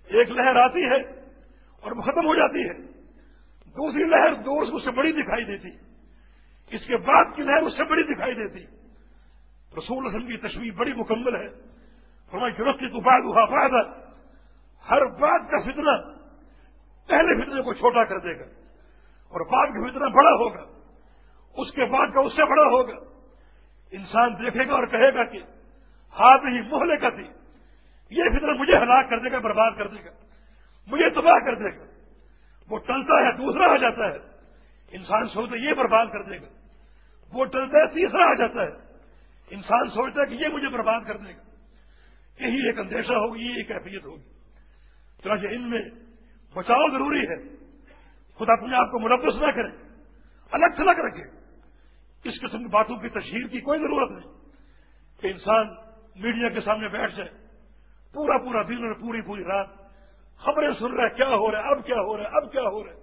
S1: ایک لہر آتی ہے اور وہ ختم ہو جاتی ہے۔ دوسری لہر دور سے اس سے بڑی دکھائی دیتی۔ اس کے بعد کی لہر اس سے بڑی دکھائی دیتی۔ رسول رسم کی تشریح بڑی مکمل ہے۔ ہماری ضرورت کی تو ہوا فائدہ ہر بات کا فتنہ پہلے فتنے کو چھوٹا کر دے گا۔ اور بعد کا فتنہ بڑا ہوگا، اس کے بعد کا اس سے بڑا ہوگا۔ انسان دیکھے گا اور کہے گا کہ ہاتھ ہی محلے کا تھی۔ یہ فتنہ مجھے ہلاک کر دے گا، برباد کر دے گا۔ مجھے تباہ کر دے گا۔ وہ ٹلتا ہے، دوسرا آ جاتا ہے۔ انسان سوچتا یہ برباد کر دے گا۔ وہ ٹلتا ہے، تیسرا آ جاتا ہے۔ انسان سوچتا ہے کہ یہ مجھے برباد کر دے گا۔ یہی ایک اندیشہ ہوگی یہ ایک اہمیت ہوگی۔ چنانچہ ان میں بچاؤ ضروری ہے۔ خود اپنے آپ کو ملوث نہ کریں الگ تھلگ رکھے۔ اس قسم کی باتوں کی تشہیر کی کوئی ضرورت نہیں۔ کہ انسان میڈیا کے سامنے بیٹھ جائے، پورا پورا دن اور پوری پوری رات خبریں سن رہے کیا ہو رہا ہے، اب کیا ہو رہا ہے، اب کیا ہو رہا ہے۔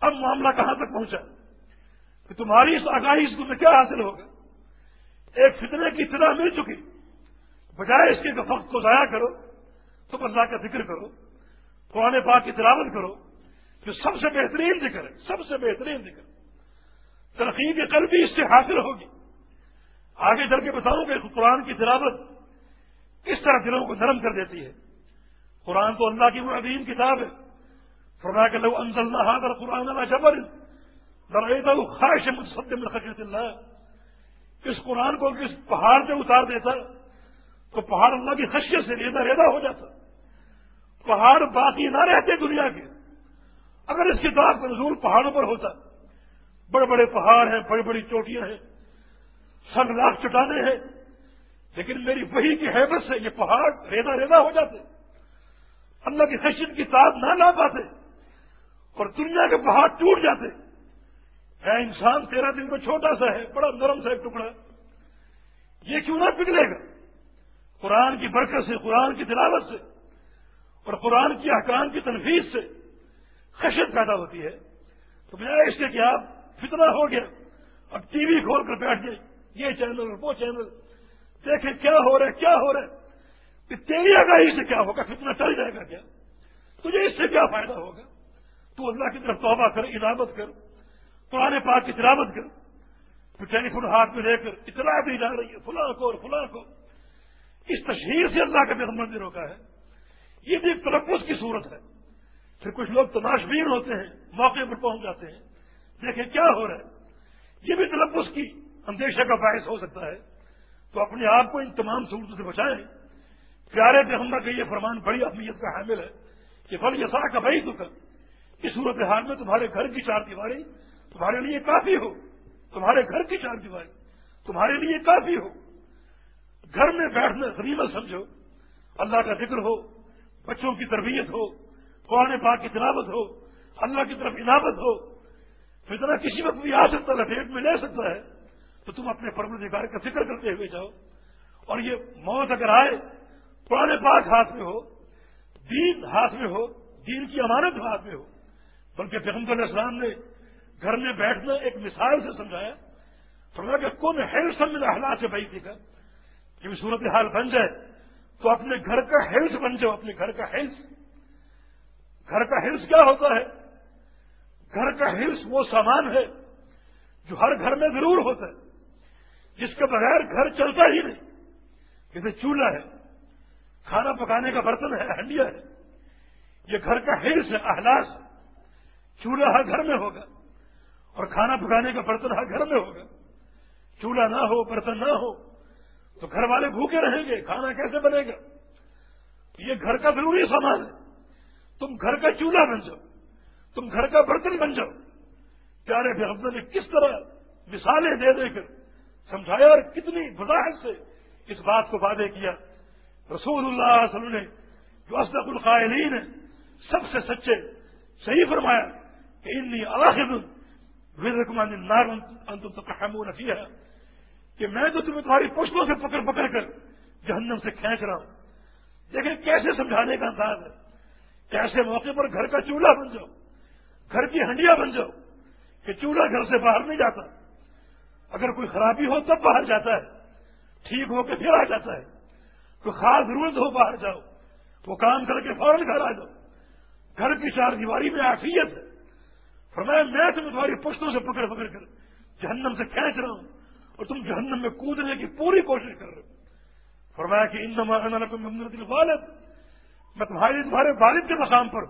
S1: اب معاملہ کہاں تک پہنچا؟ کہ تمہاری اس آگاہی اس میں کیا حاصل ہوگا؟ ایک فتنے کی اطلاع مل چکی۔ بجائے اس کے وقت کو ضائع کرو تم اللہ کا ذکر کرو، قرآن پاک کی تلاوت کرو۔ جو سب سے بہترین ذکر ہے، سب سے بہترین ذکر۔ ترقی کے کل بھی اس سے حاصل ہوگی۔ آگے چل کے بتاؤں کہ قرآن کی تلاوت کس طرح دلوں کو نرم کر دیتی ہے۔ قرآن تو اللہ کی وہ عظیم کتاب ہے۔ فرما کے لو انزل اللہ اگر قرآن اللہ جبر خواہش متصد میں خشیت اللہ اس قرآن کو کس پہاڑ پہ اتار دیتا تو پہاڑ اللہ کی خشیت سے ریدا ریدا ہو جاتا۔ پہاڑ باقی نہ رہتے دنیا کے۔ اگر اس کتاب کا نزول پہاڑوں پر ہوتا، بڑے بڑے پہاڑ ہیں، بڑی بڑی چوٹیاں ہیں، سن لاکھ چٹانے ہیں، لیکن میری وہی کی حیبت سے یہ پہاڑ ریدا ریدا ہو جاتے، اللہ کی خشیت کی تاب نہ لا پاتے اور دنیا کے پہاڑ ٹوٹ جاتے۔ ہے انسان تیرہ دن کو چھوٹا سا ہے، بڑا نرم سا ایک ٹکڑا۔ یہ کیوں نہ پگلے گا؟ قرآن کی برکت سے، قرآن کی تلاوت سے اور قرآن کی احکام کی تنفیذ سے۔ خشت پیدا ہوتی ہے۔ تو میں اس کے کہ آپ فتنہ ہو گیا۔ اب ٹی وی کھول کر بیٹھ گئے۔ یہ چینل اور وہ چینل۔ دیکھیں کیا ہو رہا ہے، کیا ہو رہا ہے۔ کہ تیری آگاہی سے کیا ہوگا کتنا چل جائے گا کیا؟ تجھے اس سے کیا فائدہ ہوگا؟ تو اللہ کی طرف توبہ کر عدابت کر پرانے پاک کی تلاوت کر۔ تو ٹیلی فون ہاتھ میں لے کر اطلاع دی جا رہی ہے، فلاں کو اور فلاں کو۔ اس تشہیر سے اللہ کا پیغمبر نے روکا ہے۔ یہ بھی ایک تلفظ کی صورت ہے۔ پھر کچھ لوگ تناشبین ہوتے ہیں، موقع پر پہنچ جاتے ہیں۔ دیکھیں کیا ہو رہا ہے۔ یہ بھی تلفظ کی اندیشہ کا باعث ہو سکتا ہے۔ تو اپنے آپ کو ان تمام صورتوں سے بچائیں۔ پیارے پیغمبر کا یہ فرمان بڑی اہمیت کا حامل ہے کہ بل یسا کا بھائی تو کر اس صورت حال میں تمہارے گھر کی چار دیواری تمہارے لیے کافی ہو۔ تمہارے گھر کی چار دیواری تمہارے لیے کافی ہو۔ گھر میں بیٹھنا غریبت سمجھو۔ اللہ کا ذکر ہو، بچوں کی تربیت ہو۔ قرآن پاک کی تلاوت ہو، اللہ کی طرف عنابت ہو فتنا کسی وقت بھی آ سکتا ہے پیٹ میں لے سکتا ہے، تو تم اپنے پرور کا فکر کرتے ہوئے جاؤ۔ اور یہ موت اگر آئے، قرآن پاک ہاتھ میں ہو، دین ہاتھ میں ہو، دین کی امانت ہاتھ میں ہو، بلکہ پیغمبر علیہ السلام نے گھر میں بیٹھنا ایک مثال سے سمجھایا۔ فرمایا کہ کون ہے سب میں حالات سے بھائی تھی کا جب صورت حال بن جائے، تو اپنے گھر کا ہیلتھ بن جاؤ، اپنے گھر کا ہیلتھ گھر کا ہلس کیا ہوتا ہے؟ گھر کا ہلس وہ سامان ہے جو ہر گھر میں ضرور ہوتا ہے، جس کے بغیر گھر چلتا ہی نہیں۔ جیسے چولہا ہے، کھانا پکانے کا برتن ہے ہنڈیا ہے یہ گھر کا ہلس ہے احلاس چولہا ہر گھر میں ہوگا اور کھانا پکانے کا برتن ہر گھر میں ہوگا۔ چولہا نہ ہو، برتن نہ ہو، تو گھر والے بھوکے رہیں گے، کھانا کیسے بنے گا؟ یہ گھر کا ضروری سامان ہے۔ تم گھر کا چولہا بن جاؤ، تم گھر کا برتن بن جاؤ۔ پیارے بھی نے کس طرح مثالیں دے دے کر سمجھایا اور کتنی وضاحت سے اس بات کو وعدے کیا۔ رسول اللہ علیہ وسلم نے جو اسدق القائلین ہے سب سے سچے صحیح فرمایا کہ انی آخر وزرکمان نار انتم کیا کہ میں تو تمہیں تمہاری پشتوں سے پکڑ پکڑ کر جہنم سے کھینچ رہا ہوں۔ دیکھیں کیسے سمجھانے کا انداز ہے۔ ایسے موقع پر گھر کا چولہا بن جاؤ۔ گھر کی ہنڈیا بن جاؤ کہ چولہا گھر سے باہر نہیں جاتا۔ اگر کوئی خرابی ہو تب باہر جاتا ہے۔ ٹھیک ہو کے پھر آ جاتا ہے۔ کوئی خاص ضرورت ہو باہر جاؤ۔ وہ کام کر کے فوراً گھر آ جاؤ۔ گھر کی چار دیواری میں آفیت ہے۔ فرمایا، میں تمہیں تمہاری پشتوں سے پکڑ پکڑ کر جہنم سے کھینچ رہا ہوں اور تم جہنم میں کودنے کی پوری کوشش کر رہے ہو۔ فرمایا کہ ان نمبر والد میں تمہاری تمہارے والد کے مقام پر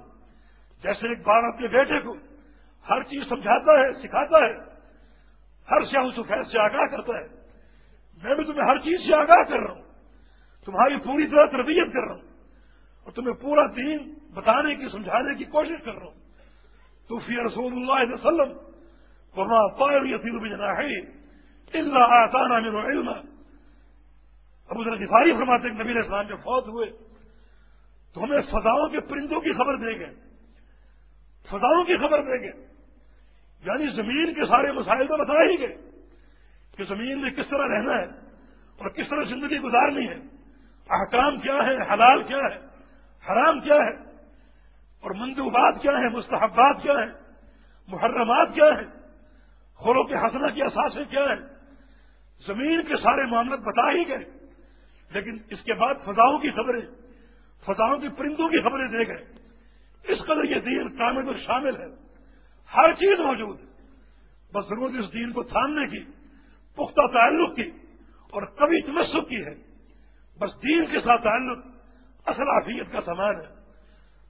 S1: جیسے ایک بار اپنے بیٹے کو ہر چیز سمجھاتا ہے، سکھاتا ہے، ہر سیاح سفید سے آگاہ کرتا ہے۔ میں بھی تمہیں ہر چیز سے آگاہ کر رہا ہوں، تمہاری پوری طرح تربیت کر رہا ہوں اور تمہیں پورا دین بتانے کی، سمجھانے کی کوشش کر رہا ہوں۔ تو فی رسول اللہ علیہ وسلم ورما پائر یسیر بجنا ہے اللہ آسان علم ابو ذرا دفاری فرماتے نبی اسلام جو فوت ہوئے تو ہمیں فضاؤں کے پرندوں کی خبر دیں گے۔ فضاؤں کی خبر دیں گے۔ یعنی زمین کے سارے مسائل تو بتا ہی گئے کہ زمین میں کس طرح رہنا ہے اور کس طرح زندگی گزارنی ہے۔ احکام کیا ہے حلال کیا ہے؟ حرام کیا ہے؟ اور مندوبات کیا ہے مستحبات کیا ہے محرمات کیا ہے خوروں کے حسنہ کی اثاثے کیا ہے زمین کے سارے معاملات بتا ہی گئے۔ لیکن اس کے بعد فضاؤں کی خبریں فضاؤں کی پرندوں کی خبریں دے گئے اس قدر یہ دین کامل اور شامل ہے۔ ہر چیز موجود ہے۔ بس ضرورت اس دین کو تھامنے کی، پختہ تعلق کی اور کبھی تمسک کی ہے۔ بس دین کے ساتھ تعلق اصل عافیت کا سامان ہے۔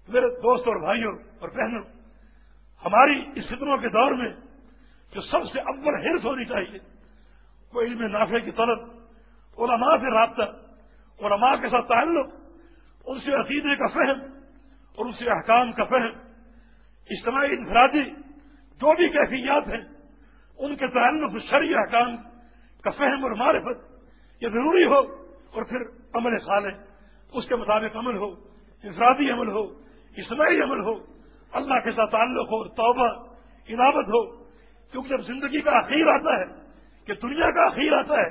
S1: میرے دوستوں اور بھائیوں اور بہنوں، ہماری اس فطروں کے دور میں جو سب سے اول ہرس ہونی چاہیے، وہ علم نافع کی طلب، علماء سے رابطہ، علماء کے ساتھ تعلق ان سے عقیدے کا فہم اور ان سے احکام کا فہم، اجتماعی انفرادی جو بھی کیفیات ہیں، ان کے تعلق شرعی احکام کا فہم اور معرفت یہ ضروری ہو اور پھر عمل صالح اس کے مطابق عمل ہو، انفرادی عمل ہو، اجتماعی عمل ہو، اللہ کے ساتھ تعلق ہو توبہ عنابت ہو۔ کیونکہ جب زندگی کا اخیر آتا ہے، کہ دنیا کا اخیر آتا ہے،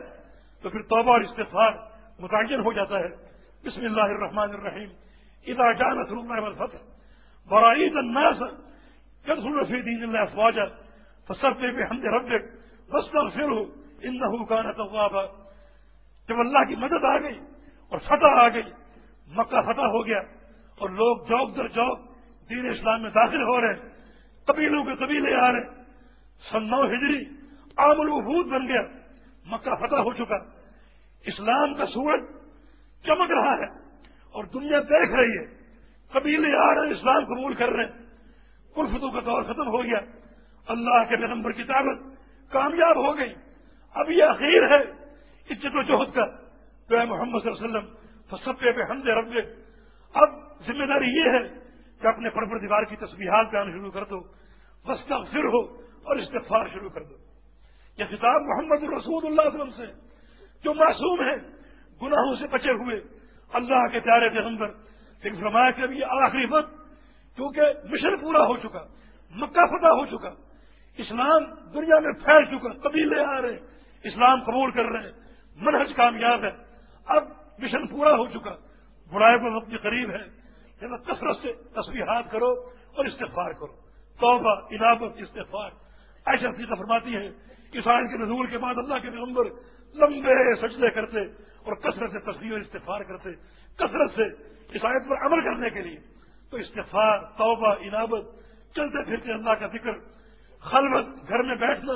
S1: تو پھر توبہ اور استفار متعین ہو جاتا ہے۔ بسم اللہ الرحمن الرحیم. اذا جاء نصر الله والفتح ورأيت الناس يدخلون في دين الله افواجا فسبح بحمد ربك واستغفره انه كان توابا. جب اللہ کی مدد آ گئی اور فتح آ گئی، مکہ فتح ہو گیا اور لوگ جوک در جوک دین اسلام میں داخل ہو رہے قبیلوں کے قبیلے آ رہے سن نو ہجری، عام الوحود بن گیا، مکہ فتح ہو چکا۔ اسلام کا سورج چمک رہا ہے اور دنیا دیکھ رہی ہے قبیلے آ رہے ہیں، اسلام قبول کر رہے ہیں۔ الفتوں کا دور ختم ہو گیا۔ اللہ کے پیغمبر کی طاقت کامیاب ہو گئی۔ اب یہ اخیر ہے عزت و جہد کا۔ تو اے محمد صلی اللہ علیہ وسلم فصبے پہ ہم دے رب۔ اب ذمہ داری یہ ہے کہ اپنے پرپر دیوار کی تصویرات پہ آنا شروع کر دو بس کا ہو اور استفار شروع کر دو۔ یہ کتاب محمد الرسول اللہ علیہ وسلم سے جو معصوم ہے گناہوں سے بچے ہوئے۔ اللہ کے پیارے پیغمبر، لیکن فرمایا کہ اب یہ آخری وقت، کیونکہ مشن پورا ہو چکا، مکہ فتح ہو چکا، اسلام دنیا میں پھیل چکا، قبیلے آ رہے، اسلام قبول کر رہے ہیں منہج کامیاب ہے۔ اب مشن پورا ہو چکا برائے کو وقت قریب ہے۔ کثرت سے تصویرات کرو اور استغفار کرو۔ توبہ انابت استغفار۔ ایسا فرماتی ہے کسان کے نزول کے بعد اللہ کے پیغمبر لمبے سجدے کرتے اور کثرت سے تصویر استفار کرتے،
S2: کثرت سے اس آیت پر عمل کرنے کے لیے۔ تو استفار توبہ انابت چلتے پھرتے اللہ کا ذکر، خلوت، گھر میں بیٹھنا،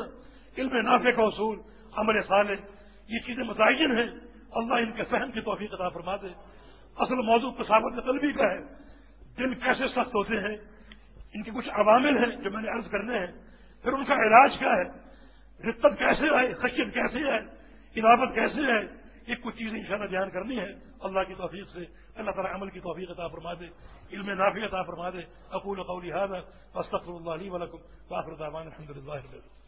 S2: علم نافع کا اصول، عمل صالح، یہ چیزیں متعین ہیں۔ اللہ ان کے فہم کی توفیق عطا فرما دے۔ اصل موضوع کساوت طلبی کا ہے۔ دل کیسے سخت ہوتے ہیں؟ ان کے کچھ عوامل ہیں جو میں نے عرض کرنے ہیں۔ پھر ان کا علاج کیا ہے؟ رتب کیسے آئے؟ خشیت کیسے ہے عبادت کیسے ہے؟ یہ کچھ چیزیں انشاءاللہ بیان کرنی ہے اللہ کی توفیق سے، اللہ تعالیٰ عمل کی توفیق عطا فرما دے علم نافی عطا فرما دے اقول قولی هذا واستغفر الله لي ولكم واخر دعوانا الحمد لله رب العالمين